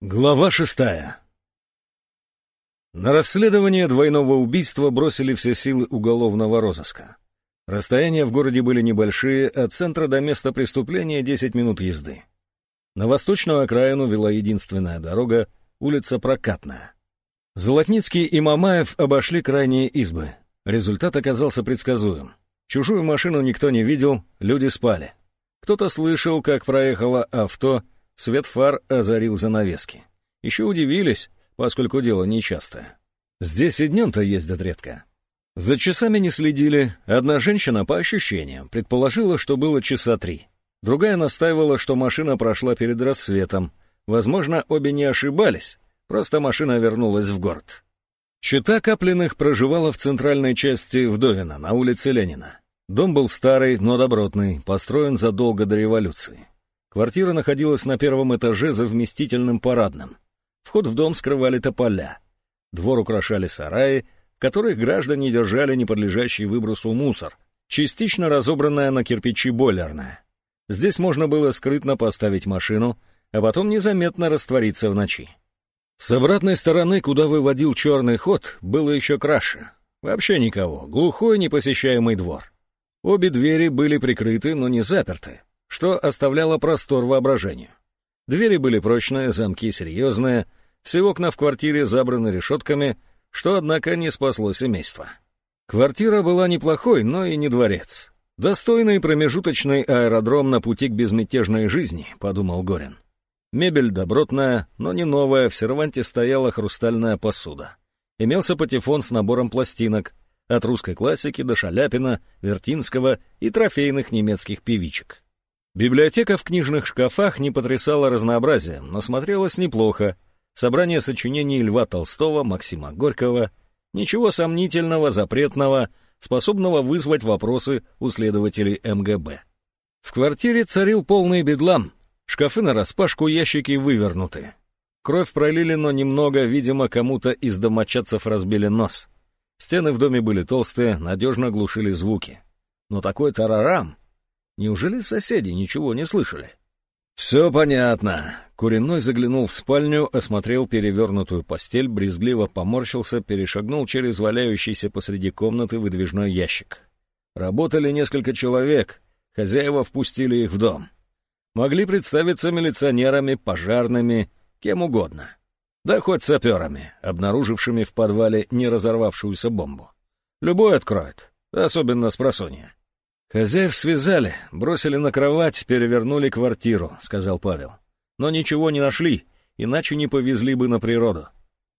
Глава шестая. На расследование двойного убийства бросили все силы уголовного розыска. Расстояния в городе были небольшие, от центра до места преступления 10 минут езды. На восточную окраину вела единственная дорога, улица Прокатная. Золотницкий и Мамаев обошли крайние избы. Результат оказался предсказуем. Чужую машину никто не видел, люди спали. Кто-то слышал, как проехало авто — Свет фар озарил занавески. Еще удивились, поскольку дело нечастое. Здесь и днем-то ездят редко. За часами не следили. Одна женщина, по ощущениям, предположила, что было часа три. Другая настаивала, что машина прошла перед рассветом. Возможно, обе не ошибались, просто машина вернулась в город. Чита Каплиных проживала в центральной части Вдовина, на улице Ленина. Дом был старый, но добротный, построен задолго до революции. Квартира находилась на первом этаже за вместительным парадным. Вход в дом скрывали тополя. Двор украшали сараи, в которых граждане держали неподлежащий выбросу мусор, частично разобранная на кирпичи бойлерная. Здесь можно было скрытно поставить машину, а потом незаметно раствориться в ночи. С обратной стороны, куда выводил черный ход, было еще краше. Вообще никого, глухой непосещаемый двор. Обе двери были прикрыты, но не заперты что оставляло простор воображению. Двери были прочные, замки серьезные, все окна в квартире забраны решетками, что, однако, не спасло семейство. Квартира была неплохой, но и не дворец. «Достойный промежуточный аэродром на пути к безмятежной жизни», — подумал Горин. Мебель добротная, но не новая, в серванте стояла хрустальная посуда. Имелся патефон с набором пластинок, от русской классики до Шаляпина, Вертинского и трофейных немецких певичек. Библиотека в книжных шкафах не потрясала разнообразием, но смотрелась неплохо. Собрание сочинений Льва Толстого, Максима Горького. Ничего сомнительного, запретного, способного вызвать вопросы у следователей МГБ. В квартире царил полный бедлам. Шкафы нараспашку, ящики вывернуты. Кровь пролили, но немного, видимо, кому-то из домочадцев разбили нос. Стены в доме были толстые, надежно глушили звуки. Но такой тарарам Неужели соседи ничего не слышали? «Все понятно». Куриной заглянул в спальню, осмотрел перевернутую постель, брезгливо поморщился, перешагнул через валяющийся посреди комнаты выдвижной ящик. Работали несколько человек, хозяева впустили их в дом. Могли представиться милиционерами, пожарными, кем угодно. Да хоть саперами, обнаружившими в подвале не разорвавшуюся бомбу. Любой откроет, особенно с просонья. «Хозяев связали, бросили на кровать, перевернули квартиру», — сказал Павел. «Но ничего не нашли, иначе не повезли бы на природу».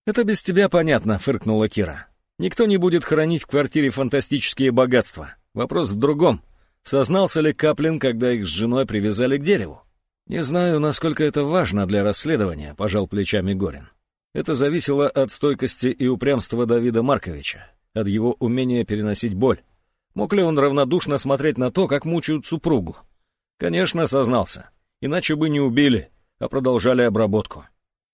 «Это без тебя понятно», — фыркнула Кира. «Никто не будет хранить в квартире фантастические богатства. Вопрос в другом. Сознался ли Каплин, когда их с женой привязали к дереву?» «Не знаю, насколько это важно для расследования», — пожал плечами Горин. Это зависело от стойкости и упрямства Давида Марковича, от его умения переносить боль. Мог ли он равнодушно смотреть на то, как мучают супругу? Конечно, сознался. Иначе бы не убили, а продолжали обработку.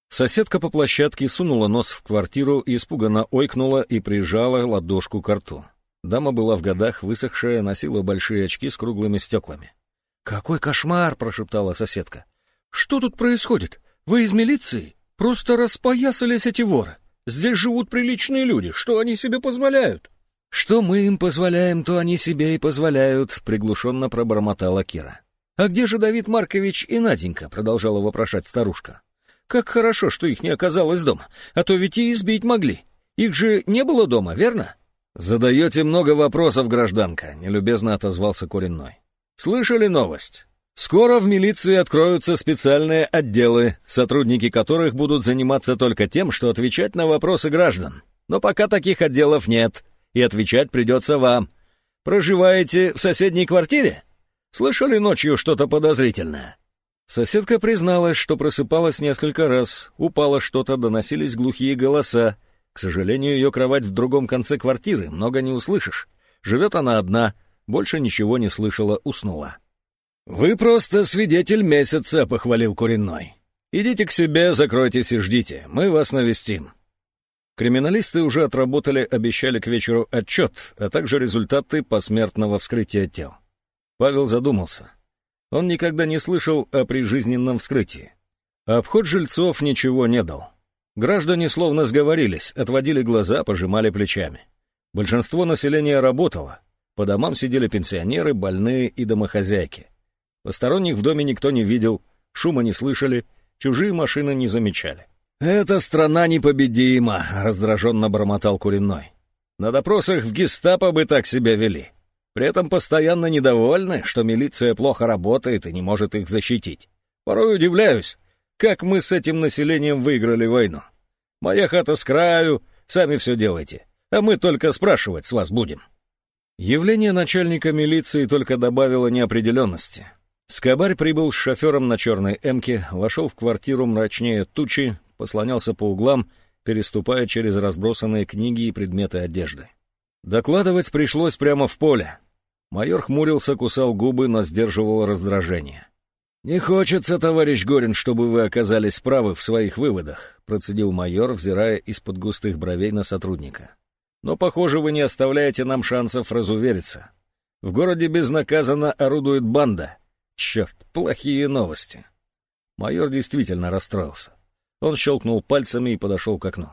Соседка по площадке сунула нос в квартиру, испуганно ойкнула и прижала ладошку к рту. Дама была в годах, высохшая, носила большие очки с круглыми стеклами. «Какой кошмар!» — прошептала соседка. «Что тут происходит? Вы из милиции? Просто распоясались эти воры. Здесь живут приличные люди. Что они себе позволяют?» «Что мы им позволяем, то они себе и позволяют», — приглушенно пробормотала Кира. «А где же Давид Маркович и Наденька?» — продолжала вопрошать старушка. «Как хорошо, что их не оказалось дома, а то ведь и избить могли. Их же не было дома, верно?» «Задаете много вопросов, гражданка», — нелюбезно отозвался Коренной. «Слышали новость? Скоро в милиции откроются специальные отделы, сотрудники которых будут заниматься только тем, что отвечать на вопросы граждан. Но пока таких отделов нет и отвечать придется вам. Проживаете в соседней квартире? Слышали ночью что-то подозрительное?» Соседка призналась, что просыпалась несколько раз, упало что-то, доносились глухие голоса. К сожалению, ее кровать в другом конце квартиры, много не услышишь. Живет она одна, больше ничего не слышала, уснула. «Вы просто свидетель месяца», — похвалил Куриной. «Идите к себе, закройтесь и ждите, мы вас навестим. Криминалисты уже отработали, обещали к вечеру отчет, а также результаты посмертного вскрытия тел. Павел задумался. Он никогда не слышал о прижизненном вскрытии. Обход жильцов ничего не дал. Граждане словно сговорились, отводили глаза, пожимали плечами. Большинство населения работало. По домам сидели пенсионеры, больные и домохозяйки. Посторонних в доме никто не видел, шума не слышали, чужие машины не замечали. «Эта страна непобедима», — раздраженно бормотал Куриной. «На допросах в гестапо бы так себя вели. При этом постоянно недовольны, что милиция плохо работает и не может их защитить. Порой удивляюсь, как мы с этим населением выиграли войну. Моя хата с краю, сами все делайте, а мы только спрашивать с вас будем». Явление начальника милиции только добавило неопределенности. Скобарь прибыл с шофером на черной «Эмке», вошел в квартиру мрачнее тучи, послонялся по углам, переступая через разбросанные книги и предметы одежды. Докладывать пришлось прямо в поле. Майор хмурился, кусал губы, но сдерживал раздражение. «Не хочется, товарищ Горин, чтобы вы оказались правы в своих выводах», процедил майор, взирая из-под густых бровей на сотрудника. «Но, похоже, вы не оставляете нам шансов разувериться. В городе безнаказанно орудует банда. Черт, плохие новости». Майор действительно расстроился. Он щелкнул пальцами и подошел к окну.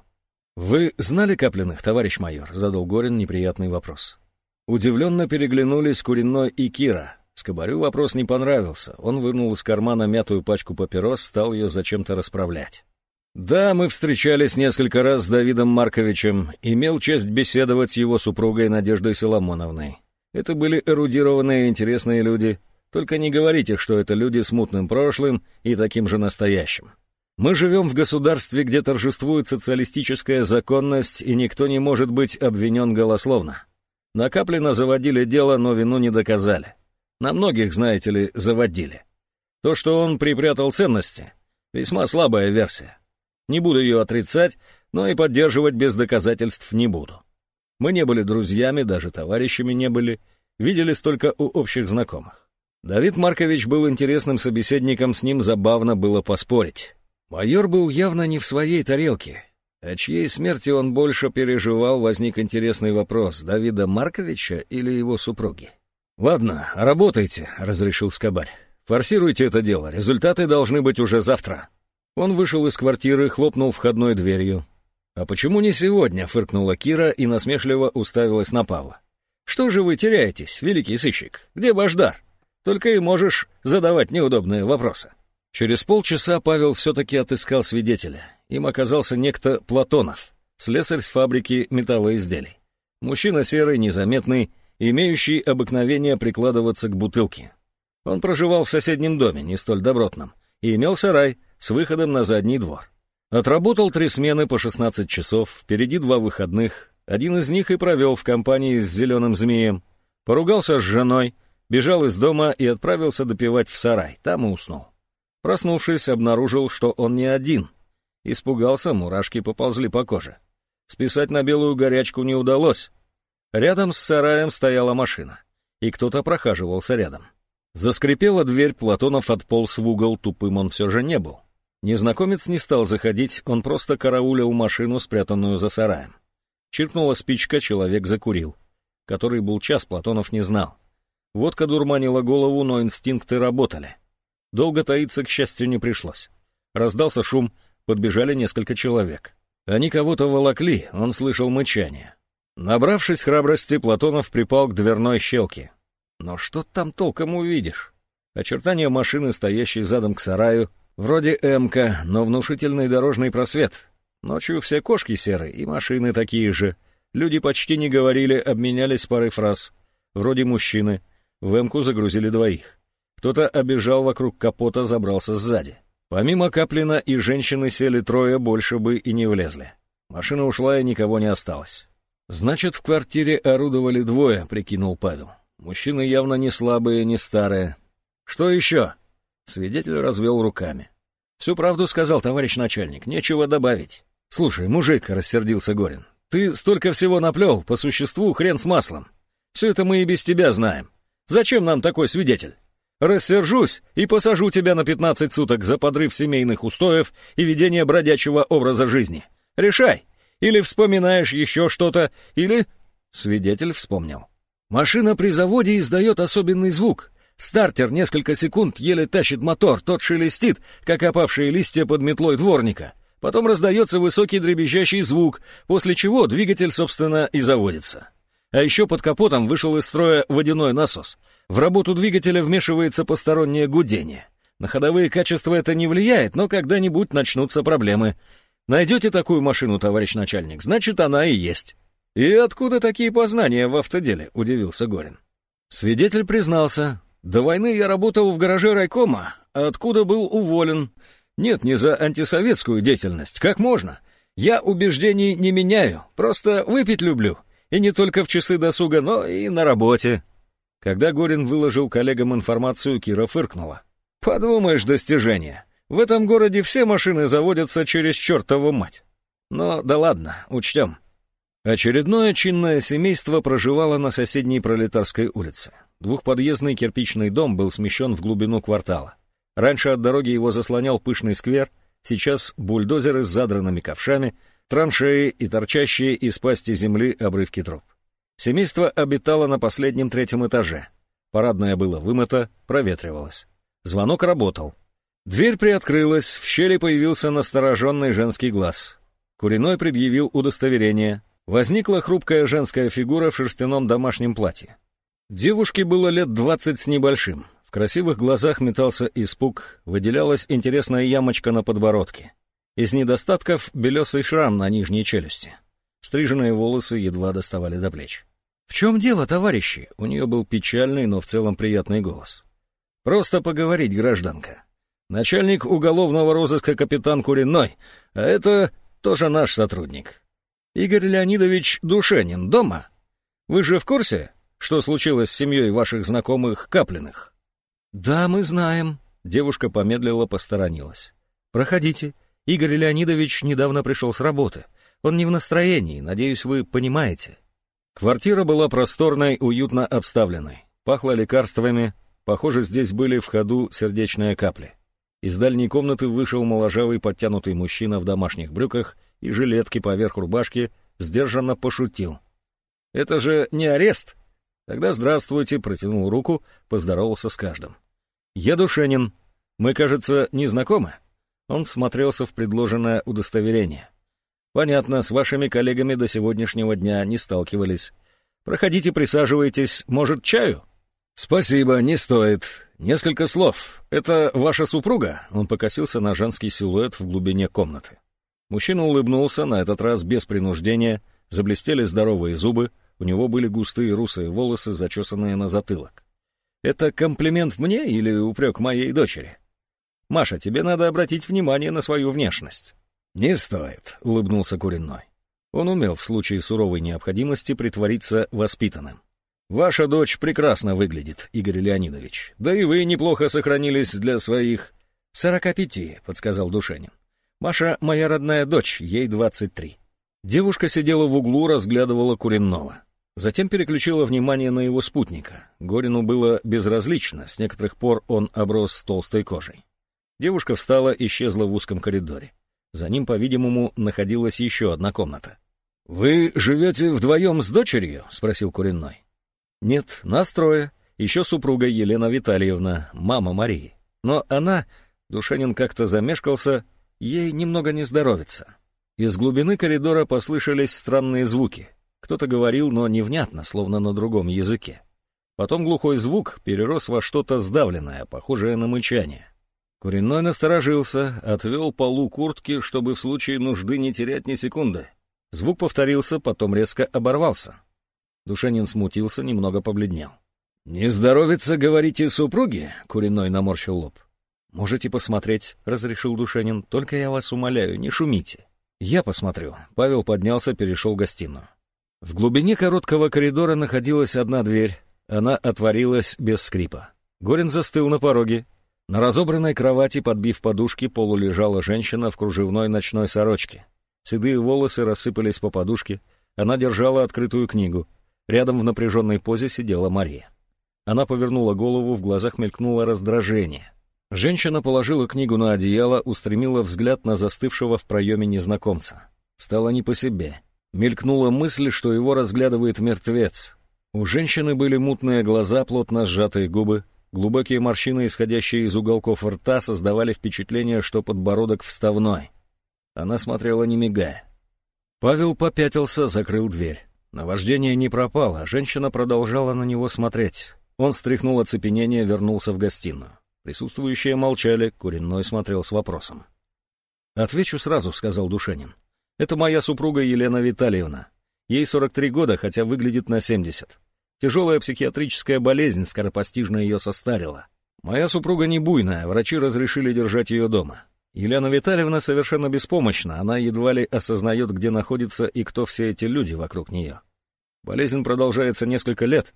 «Вы знали Каплиных, товарищ майор?» — задал Горин неприятный вопрос. Удивленно переглянулись Куриной и Кира. Скобарю вопрос не понравился. Он вынул из кармана мятую пачку папирос, стал ее зачем-то расправлять. «Да, мы встречались несколько раз с Давидом Марковичем, имел честь беседовать с его супругой Надеждой Соломоновной. Это были эрудированные интересные люди. Только не говорите, что это люди с мутным прошлым и таким же настоящим. Мы живем в государстве, где торжествует социалистическая законность, и никто не может быть обвинен голословно. Накапленно заводили дело, но вину не доказали. На многих, знаете ли, заводили. То, что он припрятал ценности, весьма слабая версия. Не буду ее отрицать, но и поддерживать без доказательств не буду. Мы не были друзьями, даже товарищами не были, виделись только у общих знакомых. Давид Маркович был интересным собеседником, с ним забавно было поспорить. Майор был явно не в своей тарелке. О чьей смерти он больше переживал, возник интересный вопрос, Давида Марковича или его супруги. «Ладно, работайте», — разрешил Скобарь. «Форсируйте это дело, результаты должны быть уже завтра». Он вышел из квартиры, хлопнул входной дверью. «А почему не сегодня?» — фыркнула Кира и насмешливо уставилась на Павла. «Что же вы теряетесь, великий сыщик? Где Баждар? Только и можешь задавать неудобные вопросы». Через полчаса Павел все-таки отыскал свидетеля. Им оказался некто Платонов, слесарь с фабрики металлоизделий. Мужчина серый, незаметный, имеющий обыкновение прикладываться к бутылке. Он проживал в соседнем доме, не столь добротном, и имел сарай с выходом на задний двор. Отработал три смены по 16 часов, впереди два выходных, один из них и провел в компании с зеленым змеем. Поругался с женой, бежал из дома и отправился допивать в сарай, там и уснул. Проснувшись, обнаружил, что он не один. Испугался, мурашки поползли по коже. Списать на белую горячку не удалось. Рядом с сараем стояла машина, и кто-то прохаживался рядом. Заскрипела дверь, Платонов отполз в угол, тупым он все же не был. Незнакомец не стал заходить, он просто караулил машину, спрятанную за сараем. Чиркнула спичка, человек закурил. Который был час, Платонов не знал. Водка дурманила голову, но инстинкты работали. Долго таиться, к счастью, не пришлось. Раздался шум, подбежали несколько человек. Они кого-то волокли, он слышал мычание. Набравшись храбрости, Платонов припал к дверной щелке. Но что там толком увидишь? Очертания машины, стоящей задом к сараю, вроде МК, но внушительный дорожный просвет. Ночью все кошки серые, и машины такие же. Люди почти не говорили, обменялись парой фраз. Вроде мужчины. В МКу загрузили двоих. Кто-то обежал вокруг капота, забрался сзади. Помимо Каплина и женщины сели трое, больше бы и не влезли. Машина ушла, и никого не осталось. «Значит, в квартире орудовали двое», — прикинул Павел. «Мужчины явно не слабые, не старые». «Что еще?» Свидетель развел руками. «Всю правду сказал товарищ начальник, нечего добавить». «Слушай, мужик», — рассердился Горин, — «ты столько всего наплел, по существу хрен с маслом. Все это мы и без тебя знаем. Зачем нам такой свидетель?» Рассержусь и посажу тебя на 15 суток за подрыв семейных устоев и ведение бродячего образа жизни. Решай. Или вспоминаешь еще что-то, или...» Свидетель вспомнил. «Машина при заводе издает особенный звук. Стартер несколько секунд еле тащит мотор, тот шелестит, как опавшие листья под метлой дворника. Потом раздается высокий дребезжащий звук, после чего двигатель, собственно, и заводится. А еще под капотом вышел из строя водяной насос. В работу двигателя вмешивается постороннее гудение. На ходовые качества это не влияет, но когда-нибудь начнутся проблемы. Найдете такую машину, товарищ начальник, значит, она и есть. «И откуда такие познания в автоделе?» — удивился Горин. Свидетель признался. «До войны я работал в гараже райкома, откуда был уволен. Нет, не за антисоветскую деятельность, как можно. Я убеждений не меняю, просто выпить люблю. И не только в часы досуга, но и на работе». Когда Горин выложил коллегам информацию, Кира фыркнула. «Подумаешь, достижение. В этом городе все машины заводятся через чертову мать. Но да ладно, учтем. Очередное чинное семейство проживало на соседней Пролетарской улице. Двухподъездный кирпичный дом был смещен в глубину квартала. Раньше от дороги его заслонял пышный сквер, сейчас бульдозеры с задранными ковшами, траншеи и торчащие из пасти земли обрывки труб. Семейство обитало на последнем третьем этаже. Парадное было вымыто, проветривалось. Звонок работал. Дверь приоткрылась, в щели появился настороженный женский глаз. Куриной предъявил удостоверение, возникла хрупкая женская фигура в шерстяном домашнем платье. Девушке было лет двадцать с небольшим. В красивых глазах метался испуг, выделялась интересная ямочка на подбородке. Из недостатков белесый шрам на нижней челюсти. Стриженные волосы едва доставали до плеч. «В чем дело, товарищи?» У нее был печальный, но в целом приятный голос. «Просто поговорить, гражданка. Начальник уголовного розыска капитан Куриной, а это тоже наш сотрудник. Игорь Леонидович Душенин дома? Вы же в курсе, что случилось с семьей ваших знакомых Каплиных?» «Да, мы знаем», — девушка помедлила, посторонилась. «Проходите. Игорь Леонидович недавно пришел с работы. Он не в настроении, надеюсь, вы понимаете». Квартира была просторной, уютно обставленной. Пахло лекарствами. Похоже, здесь были в ходу сердечные капли. Из дальней комнаты вышел моложавый подтянутый мужчина в домашних брюках и жилетке поверх рубашки, сдержанно пошутил. «Это же не арест!» «Тогда здравствуйте», протянул руку, поздоровался с каждым. «Я Душенин. Мы, кажется, не знакомы?» Он всмотрелся в предложенное удостоверение. «Понятно, с вашими коллегами до сегодняшнего дня не сталкивались. Проходите, присаживайтесь. Может, чаю?» «Спасибо, не стоит. Несколько слов. Это ваша супруга?» Он покосился на женский силуэт в глубине комнаты. Мужчина улыбнулся, на этот раз без принуждения, заблестели здоровые зубы, у него были густые русые волосы, зачесанные на затылок. «Это комплимент мне или упрек моей дочери?» «Маша, тебе надо обратить внимание на свою внешность». «Не стоит», — улыбнулся Куриной. Он умел в случае суровой необходимости притвориться воспитанным. «Ваша дочь прекрасно выглядит, Игорь Леонидович. Да и вы неплохо сохранились для своих...» «Сорока пяти», — подсказал Душенин. Маша — моя родная дочь, ей 23. Девушка сидела в углу, разглядывала Куренного. Затем переключила внимание на его спутника. Горину было безразлично, с некоторых пор он оброс толстой кожей. Девушка встала, исчезла в узком коридоре. За ним, по-видимому, находилась еще одна комната. «Вы живете вдвоем с дочерью?» — спросил Куренной. «Нет, нас трое. Еще супруга Елена Витальевна, мама Марии. Но она...» Душанин как-то замешкался, Ей немного не здоровится. Из глубины коридора послышались странные звуки. Кто-то говорил, но невнятно, словно на другом языке. Потом глухой звук перерос во что-то сдавленное, похожее на мычание. Куриной насторожился, отвел полу куртки, чтобы в случае нужды не терять ни секунды. Звук повторился, потом резко оборвался. Душанин смутился, немного побледнел. «Не здоровится, говорите, супруги?» — Куриной наморщил лоб. «Можете посмотреть», — разрешил Душенин. «Только я вас умоляю, не шумите». «Я посмотрю». Павел поднялся, перешел в гостиную. В глубине короткого коридора находилась одна дверь. Она отворилась без скрипа. Горин застыл на пороге. На разобранной кровати, подбив подушки, полулежала женщина в кружевной ночной сорочке. Седые волосы рассыпались по подушке. Она держала открытую книгу. Рядом в напряженной позе сидела Мария. Она повернула голову, в глазах мелькнуло раздражение. Женщина положила книгу на одеяло, устремила взгляд на застывшего в проеме незнакомца. Стало не по себе. Мелькнула мысль, что его разглядывает мертвец. У женщины были мутные глаза, плотно сжатые губы. Глубокие морщины, исходящие из уголков рта, создавали впечатление, что подбородок вставной. Она смотрела не мигая. Павел попятился, закрыл дверь. Наваждение не пропало, а женщина продолжала на него смотреть. Он стряхнул оцепенение, вернулся в гостиную. Присутствующие молчали, Куренной смотрел с вопросом. «Отвечу сразу», — сказал Душенин. «Это моя супруга Елена Витальевна. Ей 43 года, хотя выглядит на 70. Тяжелая психиатрическая болезнь скоропостижно ее состарила. Моя супруга не буйная, врачи разрешили держать ее дома. Елена Витальевна совершенно беспомощна, она едва ли осознает, где находится и кто все эти люди вокруг нее. Болезнь продолжается несколько лет.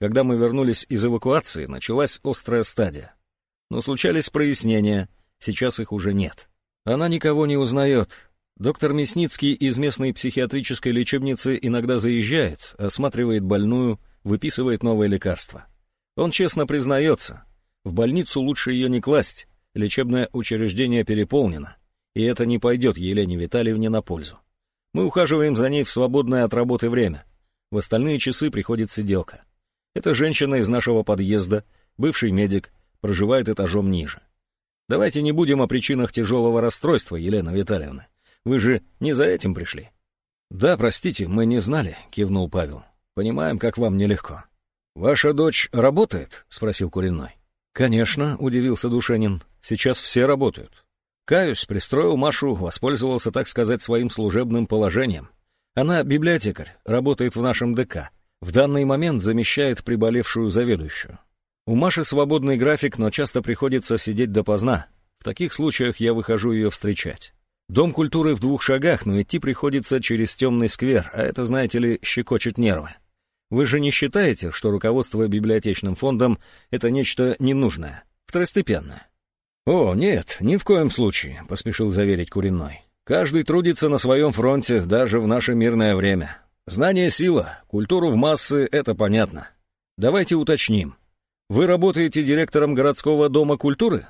Когда мы вернулись из эвакуации, началась острая стадия. Но случались прояснения, сейчас их уже нет. Она никого не узнает. Доктор Мясницкий из местной психиатрической лечебницы иногда заезжает, осматривает больную, выписывает новые лекарства. Он честно признается, в больницу лучше ее не класть, лечебное учреждение переполнено, и это не пойдет Елене Витальевне на пользу. Мы ухаживаем за ней в свободное от работы время. В остальные часы приходит сиделка. Это женщина из нашего подъезда, бывший медик, проживает этажом ниже. Давайте не будем о причинах тяжелого расстройства, Елена Витальевна. Вы же не за этим пришли. Да, простите, мы не знали, кивнул Павел. Понимаем, как вам нелегко. Ваша дочь работает? спросил Куриной. «Конечно», — удивился Душенин, — «сейчас все работают». Каюсь, пристроил Машу, воспользовался, так сказать, своим служебным положением. Она библиотекарь, работает в нашем ДК. В данный момент замещает приболевшую заведующую. У Маши свободный график, но часто приходится сидеть допоздна. В таких случаях я выхожу ее встречать. Дом культуры в двух шагах, но идти приходится через темный сквер, а это, знаете ли, щекочет нервы. Вы же не считаете, что руководство библиотечным фондом — это нечто ненужное, второстепенное? «О, нет, ни в коем случае», — поспешил заверить Куриной. «Каждый трудится на своем фронте, даже в наше мирное время. Знание — сила, культуру в массы — это понятно. Давайте уточним. Вы работаете директором городского дома культуры?»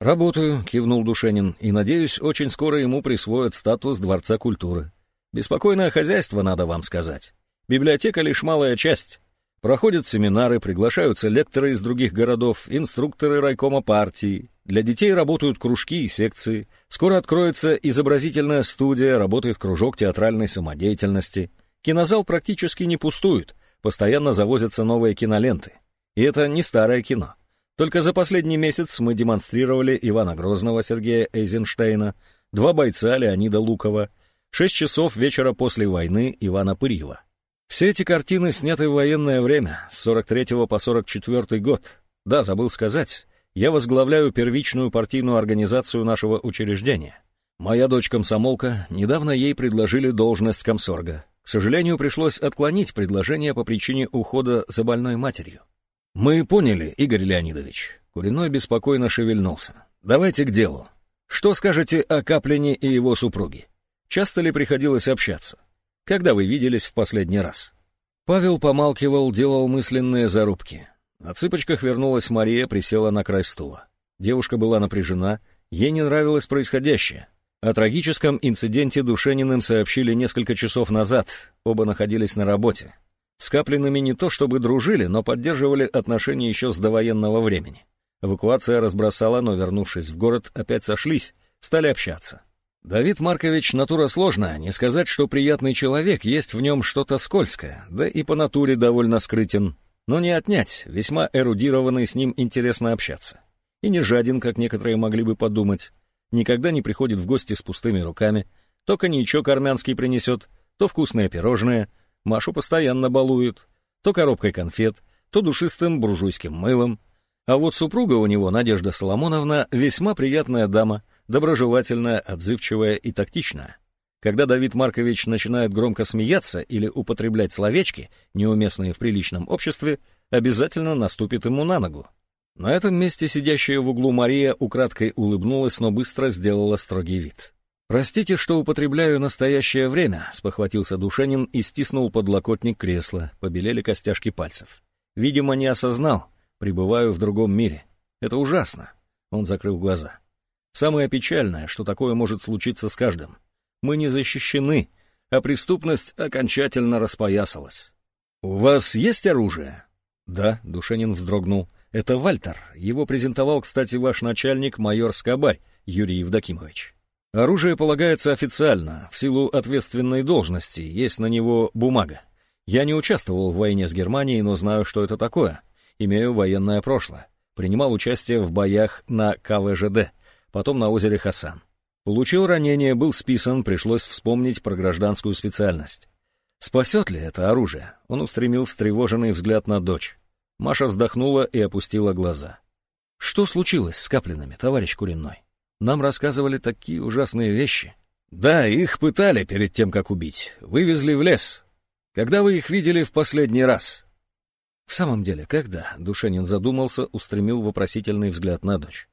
«Работаю», — кивнул Душенин, «и, надеюсь, очень скоро ему присвоят статус Дворца культуры. Беспокойное хозяйство, надо вам сказать. Библиотека лишь малая часть. Проходят семинары, приглашаются лекторы из других городов, инструкторы райкома партии. Для детей работают кружки и секции. Скоро откроется изобразительная студия, работает кружок театральной самодеятельности. Кинозал практически не пустует, постоянно завозятся новые киноленты. И это не старое кино. Только за последний месяц мы демонстрировали Ивана Грозного Сергея Эйзенштейна, два бойца Леонида Лукова, шесть часов вечера после войны Ивана Пырьева. Все эти картины сняты в военное время, с 43 по 44 год. Да, забыл сказать, я возглавляю первичную партийную организацию нашего учреждения. Моя дочь-комсомолка, недавно ей предложили должность комсорга. К сожалению, пришлось отклонить предложение по причине ухода за больной матерью. Мы поняли, Игорь Леонидович. Куриной беспокойно шевельнулся. Давайте к делу. Что скажете о Каплине и его супруге? Часто ли приходилось общаться? Когда вы виделись в последний раз?» Павел помалкивал, делал мысленные зарубки. На цыпочках вернулась Мария, присела на край стула. Девушка была напряжена, ей не нравилось происходящее. О трагическом инциденте Душениным сообщили несколько часов назад, оба находились на работе. С Каплиными не то чтобы дружили, но поддерживали отношения еще с довоенного времени. Эвакуация разбросала, но, вернувшись в город, опять сошлись, стали общаться. Давид Маркович натура сложная, не сказать, что приятный человек, есть в нем что-то скользкое, да и по натуре довольно скрытен. Но не отнять, весьма эрудированный с ним интересно общаться. И не жаден, как некоторые могли бы подумать. Никогда не приходит в гости с пустыми руками. То коньячок армянский принесет, то вкусное пирожное. Машу постоянно балуют. То коробкой конфет, то душистым буржуйским мылом. А вот супруга у него, Надежда Соломоновна, весьма приятная дама — доброжелательная, отзывчивая и тактичная. Когда Давид Маркович начинает громко смеяться или употреблять словечки, неуместные в приличном обществе, обязательно наступит ему на ногу. На этом месте сидящая в углу Мария украдкой улыбнулась, но быстро сделала строгий вид. «Простите, что употребляю настоящее время», — спохватился Душенин и стиснул подлокотник кресла, побелели костяшки пальцев. «Видимо, не осознал, пребываю в другом мире. Это ужасно», — он закрыл глаза. Самое печальное, что такое может случиться с каждым. Мы не защищены, а преступность окончательно распоясалась. «У вас есть оружие?» «Да», — Душенин вздрогнул. Это Вальтер. Его презентовал, кстати, ваш начальник, майор Скобарь, Юрий Евдокимович. Оружие полагается официально, в силу ответственной должности, есть на него бумага. Я не участвовал в войне с Германией, но знаю, что это такое. Имею военное прошлое. Принимал участие в боях на КВЖД, потом на озере Хасан. Получил ранение, был списан, пришлось вспомнить про гражданскую специальность. Спасет ли это оружие? Он устремил встревоженный взгляд на дочь. Маша вздохнула и опустила глаза. «Что случилось с Каплинами, товарищ Куриной? Нам рассказывали такие ужасные вещи». «Да, их пытали перед тем, как убить. Вывезли в лес. Когда вы их видели в последний раз?» «В самом деле, когда?» — Душенин задумался, устремил вопросительный взгляд на дочь.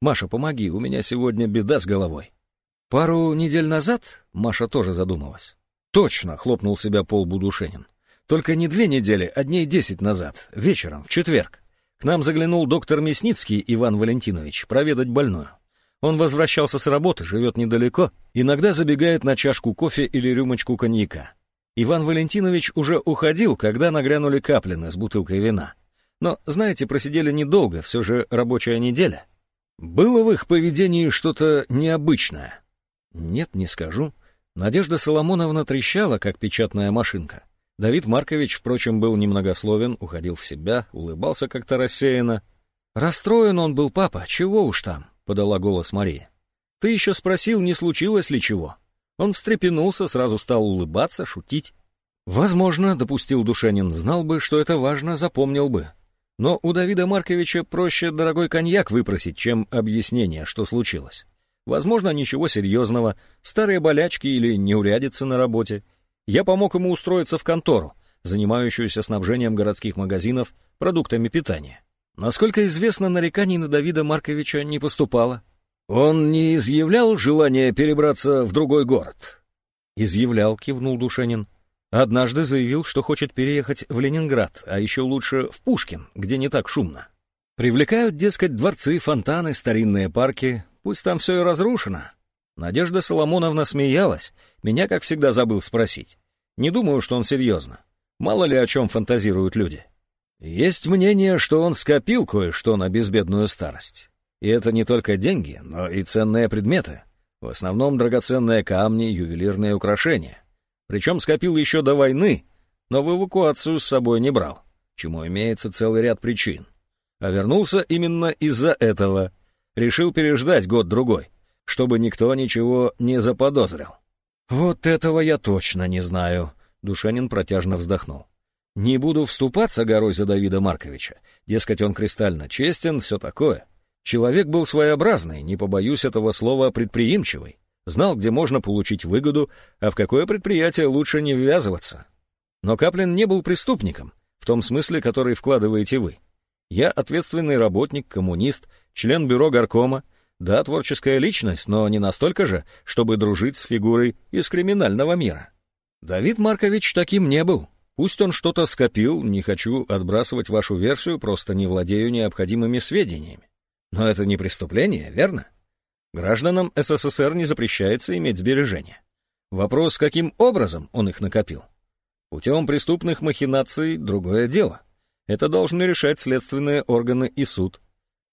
«Маша, помоги, у меня сегодня беда с головой». «Пару недель назад?» — Маша тоже задумалась. «Точно!» — хлопнул себя пол Будушенин. Только не две недели, а дней десять назад, вечером, в четверг. К нам заглянул доктор Мясницкий Иван Валентинович проведать больную. Он возвращался с работы, живет недалеко, иногда забегает на чашку кофе или рюмочку коньяка. Иван Валентинович уже уходил, когда нагрянули Каплины с бутылкой вина. Но, знаете, просидели недолго, все же рабочая неделя. Было в их поведении что-то необычное? Нет, не скажу. Надежда Соломоновна трещала, как печатная машинка. Давид Маркович, впрочем, был немногословен, уходил в себя, улыбался как-то рассеянно. «Расстроен он был, папа, чего уж там», — подала голос Мария. «Ты еще спросил, не случилось ли чего?» Он встрепенулся, сразу стал улыбаться, шутить. «Возможно, — допустил Душанин, — знал бы, что это важно, запомнил бы. Но у Давида Марковича проще дорогой коньяк выпросить, чем объяснение, что случилось. Возможно, ничего серьезного, старые болячки или неурядицы на работе — я помог ему устроиться в контору, занимающуюся снабжением городских магазинов продуктами питания. Насколько известно, нареканий на Давида Марковича не поступало. Он не изъявлял желания перебраться в другой город? Изъявлял, кивнул Душенин. Однажды заявил, что хочет переехать в Ленинград, а еще лучше в Пушкин, где не так шумно. Привлекают, дескать, дворцы, фонтаны, старинные парки. Пусть там все и разрушено. Надежда Соломоновна смеялась, меня, как всегда, забыл спросить. Не думаю, что он серьезно. Мало ли о чем фантазируют люди. Есть мнение, что он скопил кое-что на безбедную старость. И это не только деньги, но и ценные предметы. В основном драгоценные камни, ювелирные украшения. Причем скопил еще до войны, но в эвакуацию с собой не брал, чему имеется целый ряд причин. А вернулся именно из-за этого. Решил переждать год-другой, чтобы никто ничего не заподозрил. «Вот этого я точно не знаю», — Душанин протяжно вздохнул. «Не буду вступаться горой за Давида Марковича. Дескать, он кристально честен, все такое. Человек был своеобразный, не побоюсь этого слова, предприимчивый. Знал, где можно получить выгоду, а в какое предприятие лучше не ввязываться. Но Каплин не был преступником, в том смысле, который вкладываете вы. Я ответственный работник, коммунист, член бюро горкома, да, творческая личность, но не настолько же, чтобы дружить с фигурой из криминального мира. Давид Маркович таким не был. Пусть он что-то скопил, не хочу отбрасывать вашу версию, просто не владею необходимыми сведениями. Но это не преступление, верно? Гражданам СССР не запрещается иметь сбережения. Вопрос, каким образом он их накопил. Путем преступных махинаций — другое дело. Это должны решать следственные органы и суд.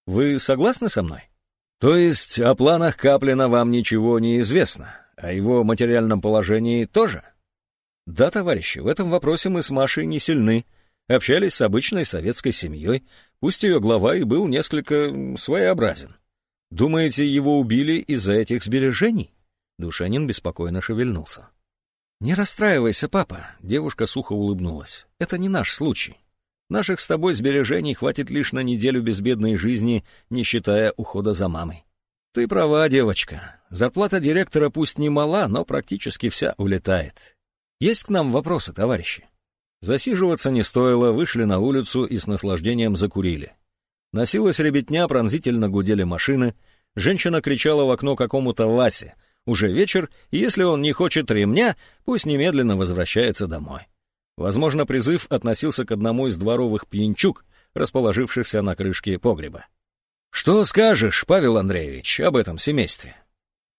Вы согласны со мной? То есть о планах Каплина вам ничего не известно, о его материальном положении тоже? Да, товарищи, в этом вопросе мы с Машей не сильны. Общались с обычной советской семьей, пусть ее глава и был несколько своеобразен. Думаете, его убили из-за этих сбережений? Душанин беспокойно шевельнулся. «Не расстраивайся, папа», — девушка сухо улыбнулась. «Это не наш случай. Наших с тобой сбережений хватит лишь на неделю безбедной жизни, не считая ухода за мамой. Ты права, девочка. Зарплата директора пусть не мала, но практически вся улетает. Есть к нам вопросы, товарищи? Засиживаться не стоило, вышли на улицу и с наслаждением закурили. Носилась ребятня, пронзительно гудели машины. Женщина кричала в окно какому-то Васе. Уже вечер, и если он не хочет ремня, пусть немедленно возвращается домой. Возможно, призыв относился к одному из дворовых пьянчук, расположившихся на крышке погреба. «Что скажешь, Павел Андреевич, об этом семействе?»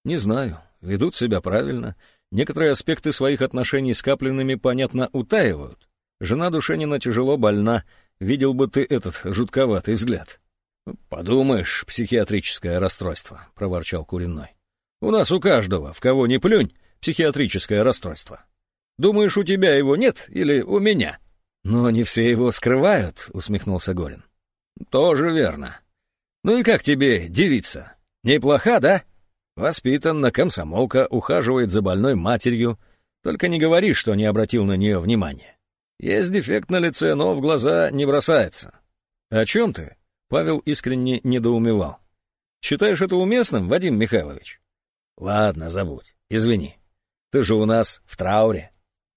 «Не знаю. Ведут себя правильно. Некоторые аспекты своих отношений с Каплинами, понятно, утаивают. Жена Душенина тяжело больна. Видел бы ты этот жутковатый взгляд. «Подумаешь, психиатрическое расстройство», — проворчал Куриной. «У нас у каждого, в кого ни плюнь, психиатрическое расстройство. Думаешь, у тебя его нет или у меня?» «Но не все его скрывают», — усмехнулся Горин. «Тоже верно. Ну и как тебе, девица? Неплоха, да? Воспитанна, комсомолка, ухаживает за больной матерью. Только не говори, что не обратил на нее внимания. Есть дефект на лице, но в глаза не бросается. О чем ты? Павел искренне недоумевал. Считаешь это уместным, Вадим Михайлович? Ладно, забудь, извини. Ты же у нас в трауре.